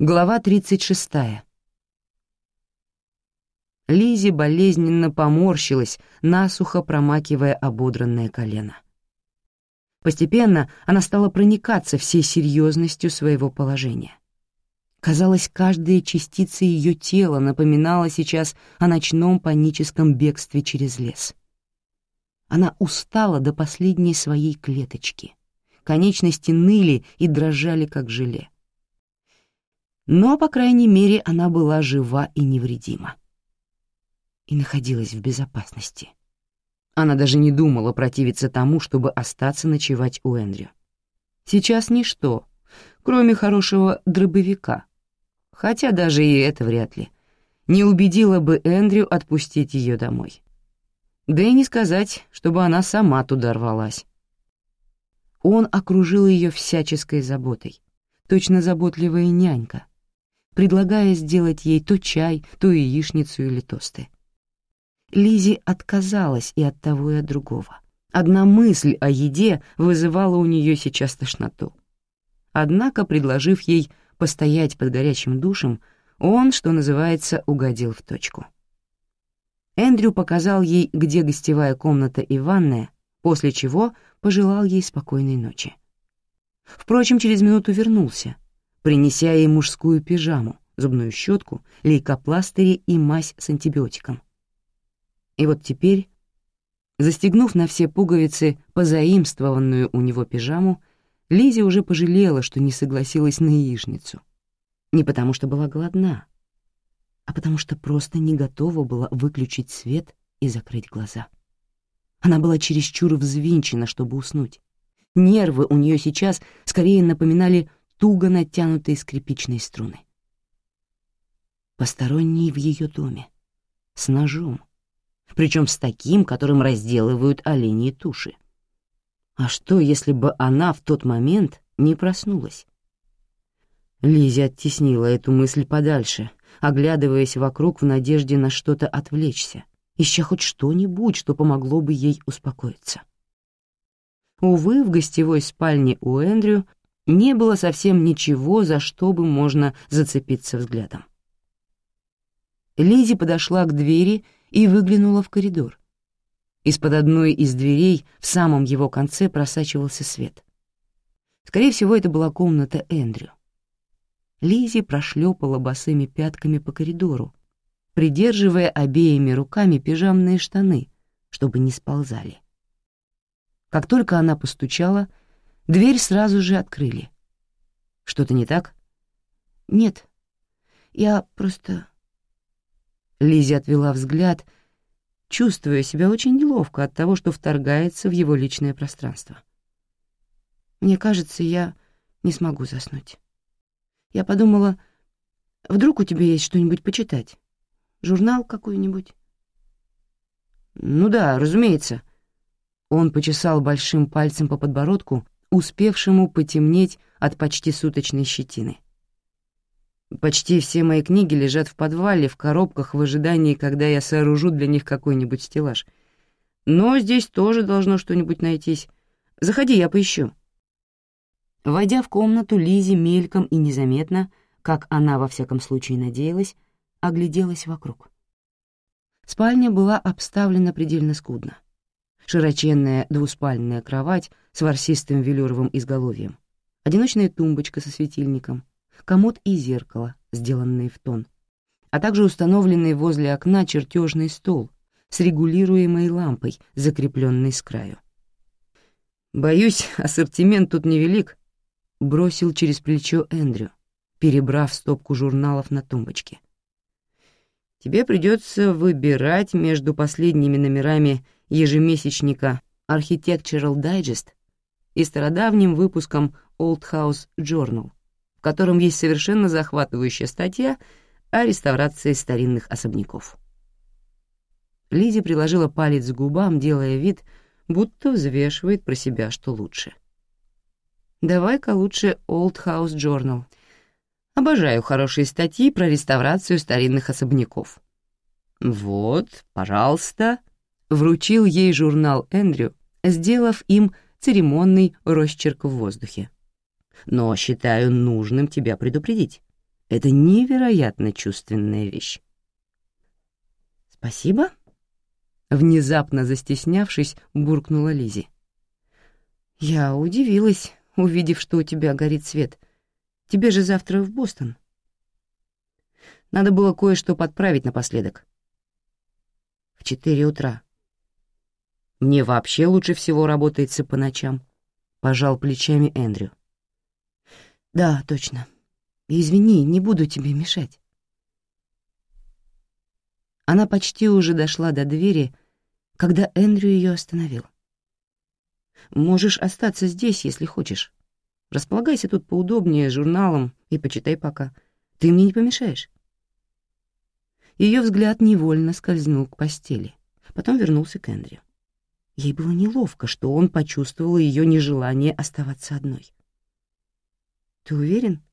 Глава 36. Лизи болезненно поморщилась, насухо промакивая ободранное колено. Постепенно она стала проникаться всей серьезностью своего положения. Казалось, каждая частица ее тела напоминала сейчас о ночном паническом бегстве через лес. Она устала до последней своей клеточки. Конечности ныли и дрожали, как желе но, по крайней мере, она была жива и невредима. И находилась в безопасности. Она даже не думала противиться тому, чтобы остаться ночевать у Эндрю. Сейчас ничто, кроме хорошего дробовика, хотя даже и это вряд ли, не убедило бы Эндрю отпустить ее домой. Да и не сказать, чтобы она сама туда рвалась. Он окружил ее всяческой заботой, точно заботливая нянька, предлагая сделать ей то чай, то яичницу или тосты. Лизи отказалась и от того, и от другого. Одна мысль о еде вызывала у нее сейчас тошноту. Однако, предложив ей постоять под горячим душем, он, что называется, угодил в точку. Эндрю показал ей, где гостевая комната и ванная, после чего пожелал ей спокойной ночи. Впрочем, через минуту вернулся — принеся ей мужскую пижаму, зубную щетку, лейкопластыри и мазь с антибиотиком. И вот теперь, застегнув на все пуговицы позаимствованную у него пижаму, Лиза уже пожалела, что не согласилась на яичницу. Не потому что была голодна, а потому что просто не готова была выключить свет и закрыть глаза. Она была чересчур взвинчена, чтобы уснуть. Нервы у нее сейчас скорее напоминали туго натянутые скрипичные струны. Посторонний в ее доме, с ножом, причем с таким, которым разделывают оленьи туши. А что, если бы она в тот момент не проснулась? Лиза оттеснила эту мысль подальше, оглядываясь вокруг в надежде на что-то отвлечься, ища хоть что-нибудь, что помогло бы ей успокоиться. Увы, в гостевой спальне у Эндрю не было совсем ничего, за что бы можно зацепиться взглядом. Лизи подошла к двери и выглянула в коридор. Из-под одной из дверей в самом его конце просачивался свет. Скорее всего, это была комната Эндрю. Лизи прошлепала босыми пятками по коридору, придерживая обеими руками пижамные штаны, чтобы не сползали. Как только она постучала, Дверь сразу же открыли. Что-то не так? Нет. Я просто... Лизи отвела взгляд, чувствуя себя очень неловко от того, что вторгается в его личное пространство. Мне кажется, я не смогу заснуть. Я подумала, вдруг у тебя есть что-нибудь почитать? Журнал какой-нибудь? Ну да, разумеется. Он почесал большим пальцем по подбородку, успевшему потемнеть от почти суточной щетины. Почти все мои книги лежат в подвале, в коробках в ожидании, когда я сооружу для них какой-нибудь стеллаж. Но здесь тоже должно что-нибудь найтись. Заходи, я поищу. Войдя в комнату, Лизи мельком и незаметно, как она во всяком случае надеялась, огляделась вокруг. Спальня была обставлена предельно скудно широченная двуспальная кровать с ворсистым велюровым изголовьем, одиночная тумбочка со светильником, комод и зеркало, сделанные в тон, а также установленный возле окна чертежный стол с регулируемой лампой, закрепленной с краю. «Боюсь, ассортимент тут невелик», — бросил через плечо Эндрю, перебрав стопку журналов на тумбочке. «Тебе придется выбирать между последними номерами ежемесячника Architectural Digest и стародавним выпуском Old House Journal, в котором есть совершенно захватывающая статья о реставрации старинных особняков. Лизи приложила палец к губам, делая вид, будто взвешивает про себя, что лучше. «Давай-ка лучше Old House Journal. Обожаю хорошие статьи про реставрацию старинных особняков». «Вот, пожалуйста», вручил ей журнал Эндрю, сделав им церемонный росчерк в воздухе. «Но считаю нужным тебя предупредить. Это невероятно чувственная вещь. «Спасибо?» Внезапно застеснявшись, буркнула Лизи. «Я удивилась, увидев, что у тебя горит свет. Тебе же завтра в Бостон». Надо было кое-что подправить напоследок. В четыре утра. Мне вообще лучше всего работается по ночам, — пожал плечами Эндрю. Да, точно. Извини, не буду тебе мешать. Она почти уже дошла до двери, когда Эндрю ее остановил. «Можешь остаться здесь, если хочешь. Располагайся тут поудобнее с журналом и почитай пока. Ты мне не помешаешь». Ее взгляд невольно скользнул к постели, потом вернулся к Эндрю. Ей было неловко, что он почувствовал ее нежелание оставаться одной. «Ты уверен?»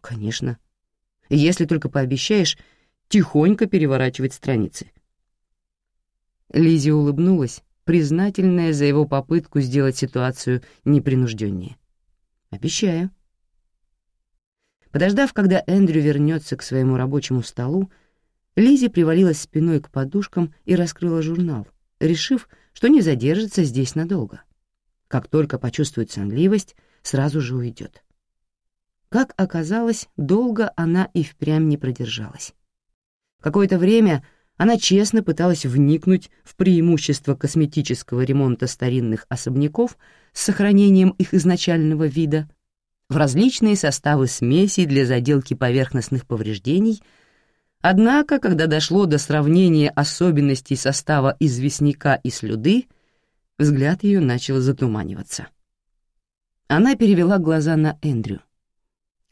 «Конечно. Если только пообещаешь тихонько переворачивать страницы. Лизи улыбнулась, признательная за его попытку сделать ситуацию непринужденнее. «Обещаю». Подождав, когда Эндрю вернется к своему рабочему столу, Лизи привалилась спиной к подушкам и раскрыла журнал, решив, что не задержится здесь надолго. Как только почувствует сонливость, сразу же уйдет. Как оказалось, долго она и впрямь не продержалась. Какое-то время она честно пыталась вникнуть в преимущества косметического ремонта старинных особняков с сохранением их изначального вида, в различные составы смесей для заделки поверхностных повреждений, однако, когда дошло до сравнения особенностей состава известняка и слюды, взгляд ее начал затуманиваться. Она перевела глаза на Эндрю,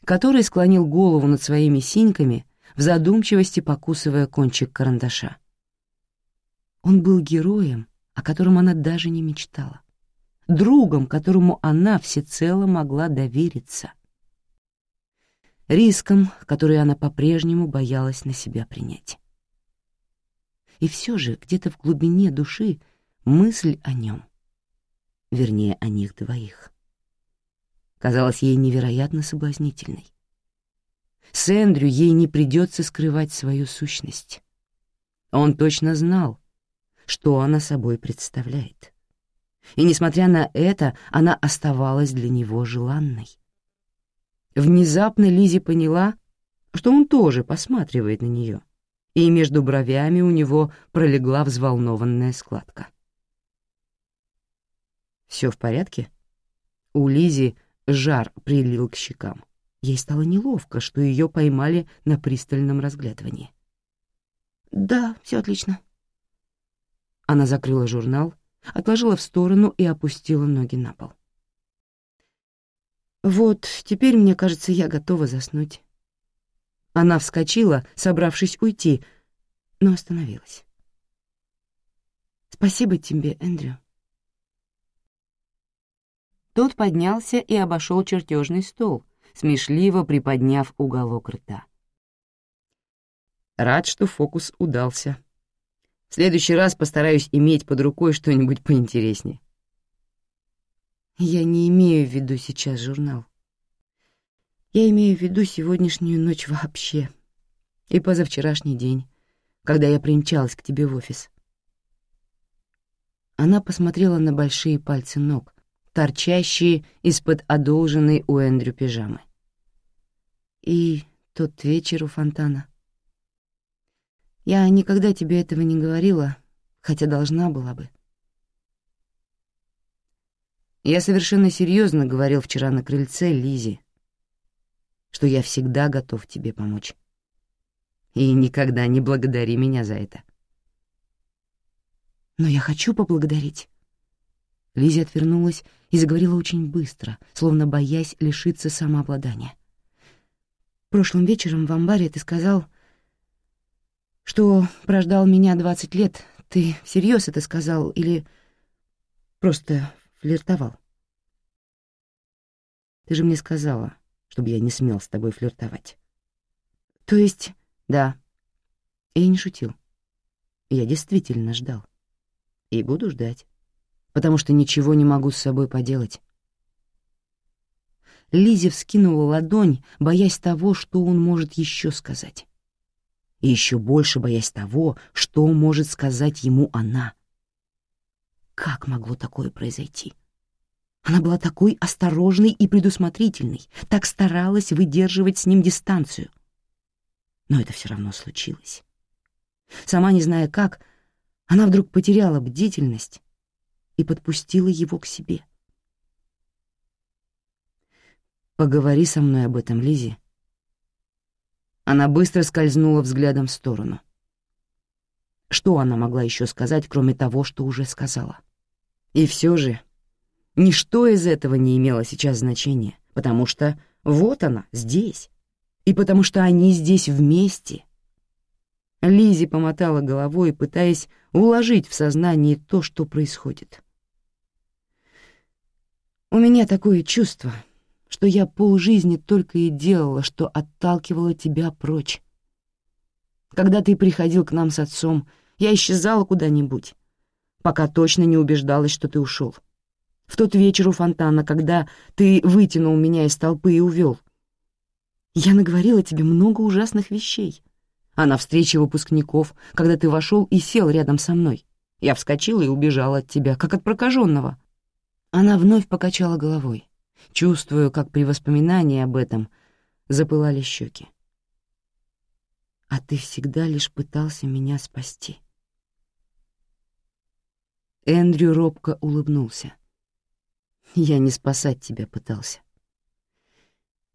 который склонил голову над своими синьками в задумчивости покусывая кончик карандаша. Он был героем, о котором она даже не мечтала, другом, которому она всецело могла довериться, риском, который она по-прежнему боялась на себя принять. И все же где-то в глубине души мысль о нем, вернее, о них двоих, казалась ей невероятно соблазнительной. С Эндрю ей не придется скрывать свою сущность. Он точно знал, что она собой представляет. И, несмотря на это, она оставалась для него желанной. Внезапно Лизи поняла, что он тоже посматривает на нее, и между бровями у него пролегла взволнованная складка. «Все в порядке?» У Лизи жар прилил к щекам. Ей стало неловко, что ее поймали на пристальном разглядывании. «Да, все отлично». Она закрыла журнал, отложила в сторону и опустила ноги на пол. «Вот, теперь, мне кажется, я готова заснуть». Она вскочила, собравшись уйти, но остановилась. «Спасибо тебе, Эндрю». Тот поднялся и обошел чертежный стол, смешливо приподняв уголок рта. Рад, что фокус удался. В следующий раз постараюсь иметь под рукой что-нибудь поинтереснее. Я не имею в виду сейчас журнал. Я имею в виду сегодняшнюю ночь вообще и позавчерашний день, когда я примчалась к тебе в офис. Она посмотрела на большие пальцы ног, торчащие из-под одолженной у Эндрю пижамы. И тот вечер у фонтана. Я никогда тебе этого не говорила, хотя должна была бы. Я совершенно серьезно говорил вчера на крыльце Лизе, что я всегда готов тебе помочь. И никогда не благодари меня за это. Но я хочу поблагодарить. Лизи отвернулась и заговорила очень быстро, словно боясь лишиться самообладания. Прошлым вечером в амбаре ты сказал, что прождал меня двадцать лет. Ты всерьез это сказал или просто флиртовал? Ты же мне сказала, чтобы я не смел с тобой флиртовать. То есть, да, я не шутил. Я действительно ждал. И буду ждать, потому что ничего не могу с собой поделать. Лизи вскинула ладонь, боясь того, что он может еще сказать. И еще больше боясь того, что может сказать ему она. Как могло такое произойти? Она была такой осторожной и предусмотрительной, так старалась выдерживать с ним дистанцию. Но это все равно случилось. Сама не зная как, она вдруг потеряла бдительность и подпустила его к себе. «Поговори со мной об этом, Лизи. Она быстро скользнула взглядом в сторону. Что она могла еще сказать, кроме того, что уже сказала? И все же ничто из этого не имело сейчас значения, потому что вот она, здесь, и потому что они здесь вместе — Лизи помотала головой, пытаясь уложить в сознании то, что происходит. «У меня такое чувство, что я полжизни только и делала, что отталкивала тебя прочь. Когда ты приходил к нам с отцом, я исчезала куда-нибудь, пока точно не убеждалась, что ты ушел. В тот вечер у фонтана, когда ты вытянул меня из толпы и увел. Я наговорила тебе много ужасных вещей» а на встрече выпускников, когда ты вошел и сел рядом со мной. Я вскочила и убежала от тебя, как от прокаженного. Она вновь покачала головой, чувствуя, как при воспоминании об этом запылали щеки. А ты всегда лишь пытался меня спасти. Эндрю робко улыбнулся. Я не спасать тебя пытался.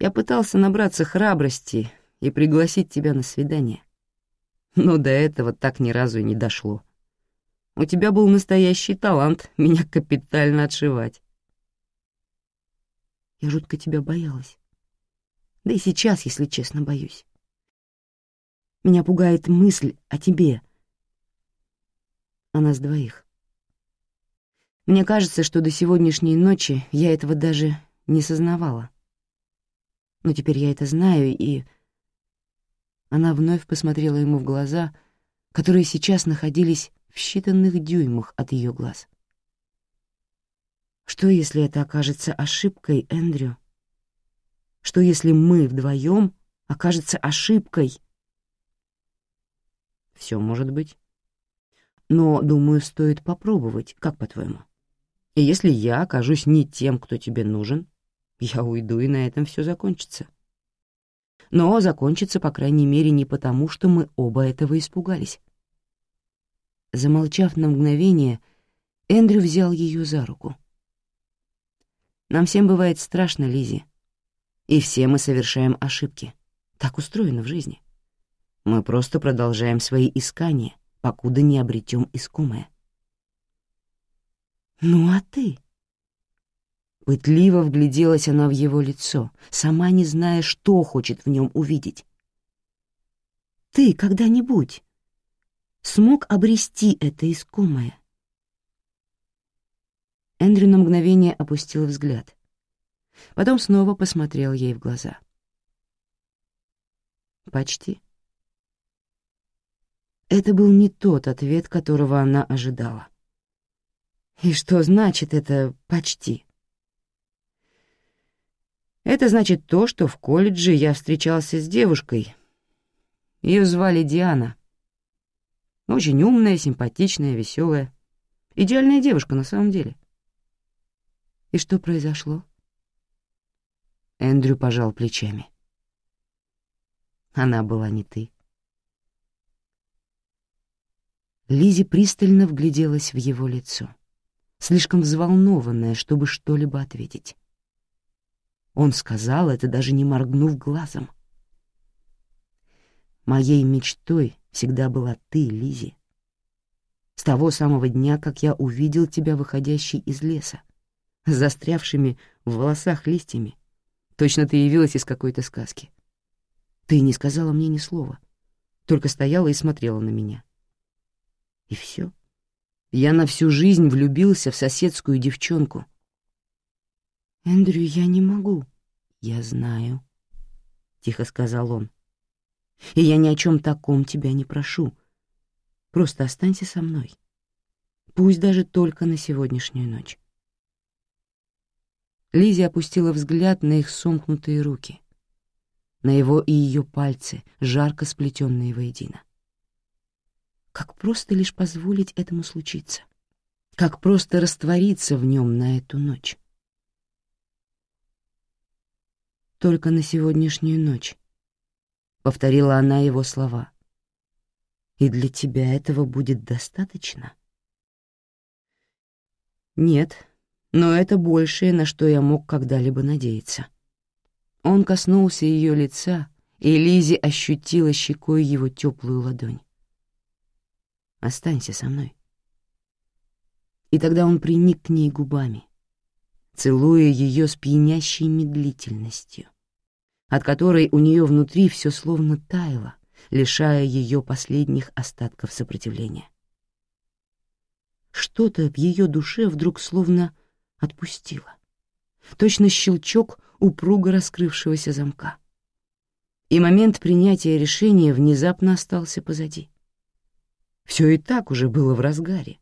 Я пытался набраться храбрости и пригласить тебя на свидание но до этого так ни разу и не дошло. У тебя был настоящий талант меня капитально отшивать. Я жутко тебя боялась. Да и сейчас, если честно, боюсь. Меня пугает мысль о тебе. О нас двоих. Мне кажется, что до сегодняшней ночи я этого даже не сознавала. Но теперь я это знаю, и она вновь посмотрела ему в глаза, которые сейчас находились в считанных дюймах от ее глаз. Что, если это окажется ошибкой, Эндрю? Что, если мы вдвоем окажется ошибкой? Все может быть. Но, думаю, стоит попробовать, как по-твоему? И если я окажусь не тем, кто тебе нужен, я уйду, и на этом все закончится но закончится, по крайней мере, не потому, что мы оба этого испугались. Замолчав на мгновение, Эндрю взял ее за руку. «Нам всем бывает страшно, Лизи, и все мы совершаем ошибки. Так устроено в жизни. Мы просто продолжаем свои искания, покуда не обретем искомое». «Ну а ты?» Пытливо вгляделась она в его лицо, сама не зная, что хочет в нем увидеть. «Ты когда-нибудь смог обрести это искомое?» Эндрю на мгновение опустил взгляд. Потом снова посмотрел ей в глаза. «Почти». Это был не тот ответ, которого она ожидала. И что значит это «почти»? Это значит то, что в колледже я встречался с девушкой. Ее звали Диана. Очень умная, симпатичная, веселая. Идеальная девушка на самом деле. И что произошло? Эндрю пожал плечами. Она была не ты. Лизи пристально вгляделась в его лицо, слишком взволнованная, чтобы что-либо ответить. Он сказал это, даже не моргнув глазом. Моей мечтой всегда была ты, Лизи. С того самого дня, как я увидел тебя выходящей из леса, с застрявшими в волосах листьями. Точно ты явилась из какой-то сказки. Ты не сказала мне ни слова, только стояла и смотрела на меня. И все. Я на всю жизнь влюбился в соседскую девчонку — «Эндрю, я не могу». «Я знаю», — тихо сказал он. «И я ни о чем таком тебя не прошу. Просто останься со мной. Пусть даже только на сегодняшнюю ночь». Лизи опустила взгляд на их сомкнутые руки, на его и ее пальцы, жарко сплетенные воедино. Как просто лишь позволить этому случиться. Как просто раствориться в нем на эту ночь. Только на сегодняшнюю ночь, — повторила она его слова. И для тебя этого будет достаточно? Нет, но это большее, на что я мог когда-либо надеяться. Он коснулся ее лица, и Лизи ощутила щекой его теплую ладонь. «Останься со мной». И тогда он приник к ней губами, целуя ее с пьянящей медлительностью, от которой у нее внутри все словно таяло, лишая ее последних остатков сопротивления. Что-то в ее душе вдруг словно отпустила. Точно щелчок упруго раскрывшегося замка. И момент принятия решения внезапно остался позади. Все и так уже было в разгаре.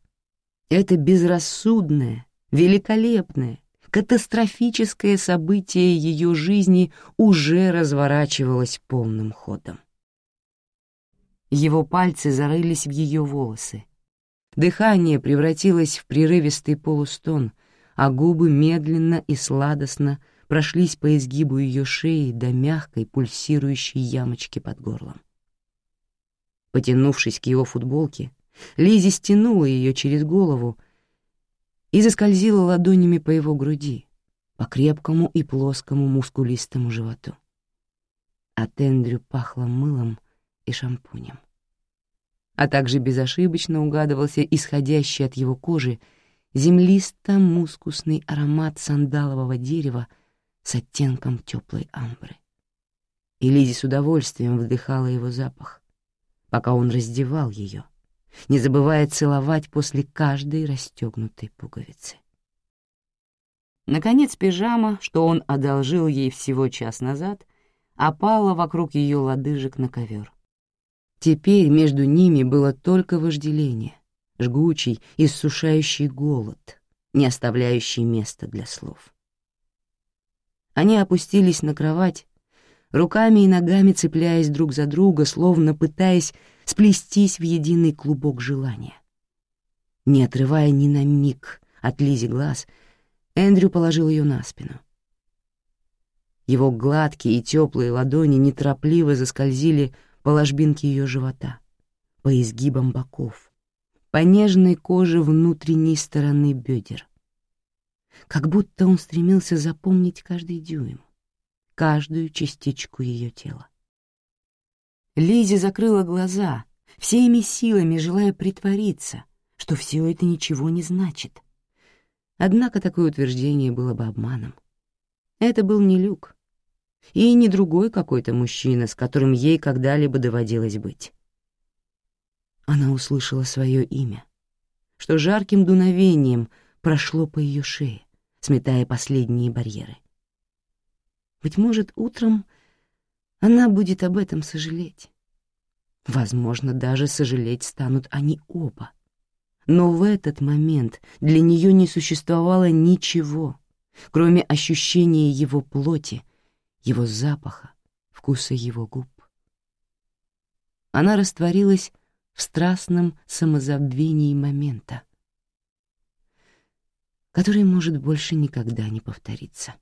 Это безрассудное, великолепное, катастрофическое событие ее жизни уже разворачивалось полным ходом. Его пальцы зарылись в ее волосы. Дыхание превратилось в прерывистый полустон — а губы медленно и сладостно прошлись по изгибу ее шеи до мягкой пульсирующей ямочки под горлом. Потянувшись к его футболке, Лизи стянула ее через голову и заскользила ладонями по его груди, по крепкому и плоскому мускулистому животу. От Эндрю пахло мылом и шампунем. А также безошибочно угадывался исходящий от его кожи землисто-мускусный аромат сандалового дерева с оттенком теплой амбры. И Лизи с удовольствием вдыхала его запах, пока он раздевал ее, не забывая целовать после каждой расстегнутой пуговицы. Наконец пижама, что он одолжил ей всего час назад, опала вокруг ее лодыжек на ковер. Теперь между ними было только вожделение, жгучий, иссушающий голод, не оставляющий места для слов. Они опустились на кровать, руками и ногами цепляясь друг за друга, словно пытаясь сплестись в единый клубок желания. Не отрывая ни на миг от Лизи глаз, Эндрю положил ее на спину. Его гладкие и теплые ладони неторопливо заскользили по ложбинке ее живота, по изгибам боков, по нежной коже внутренней стороны бедер. Как будто он стремился запомнить каждый дюйм, каждую частичку ее тела. Лизи закрыла глаза, всеми силами желая притвориться, что все это ничего не значит. Однако такое утверждение было бы обманом. Это был не Люк, и не другой какой-то мужчина, с которым ей когда-либо доводилось быть она услышала свое имя, что жарким дуновением прошло по ее шее, сметая последние барьеры. Быть может, утром она будет об этом сожалеть. Возможно, даже сожалеть станут они оба. Но в этот момент для нее не существовало ничего, кроме ощущения его плоти, его запаха, вкуса его губ. Она растворилась в страстном самозабвении момента, который может больше никогда не повториться.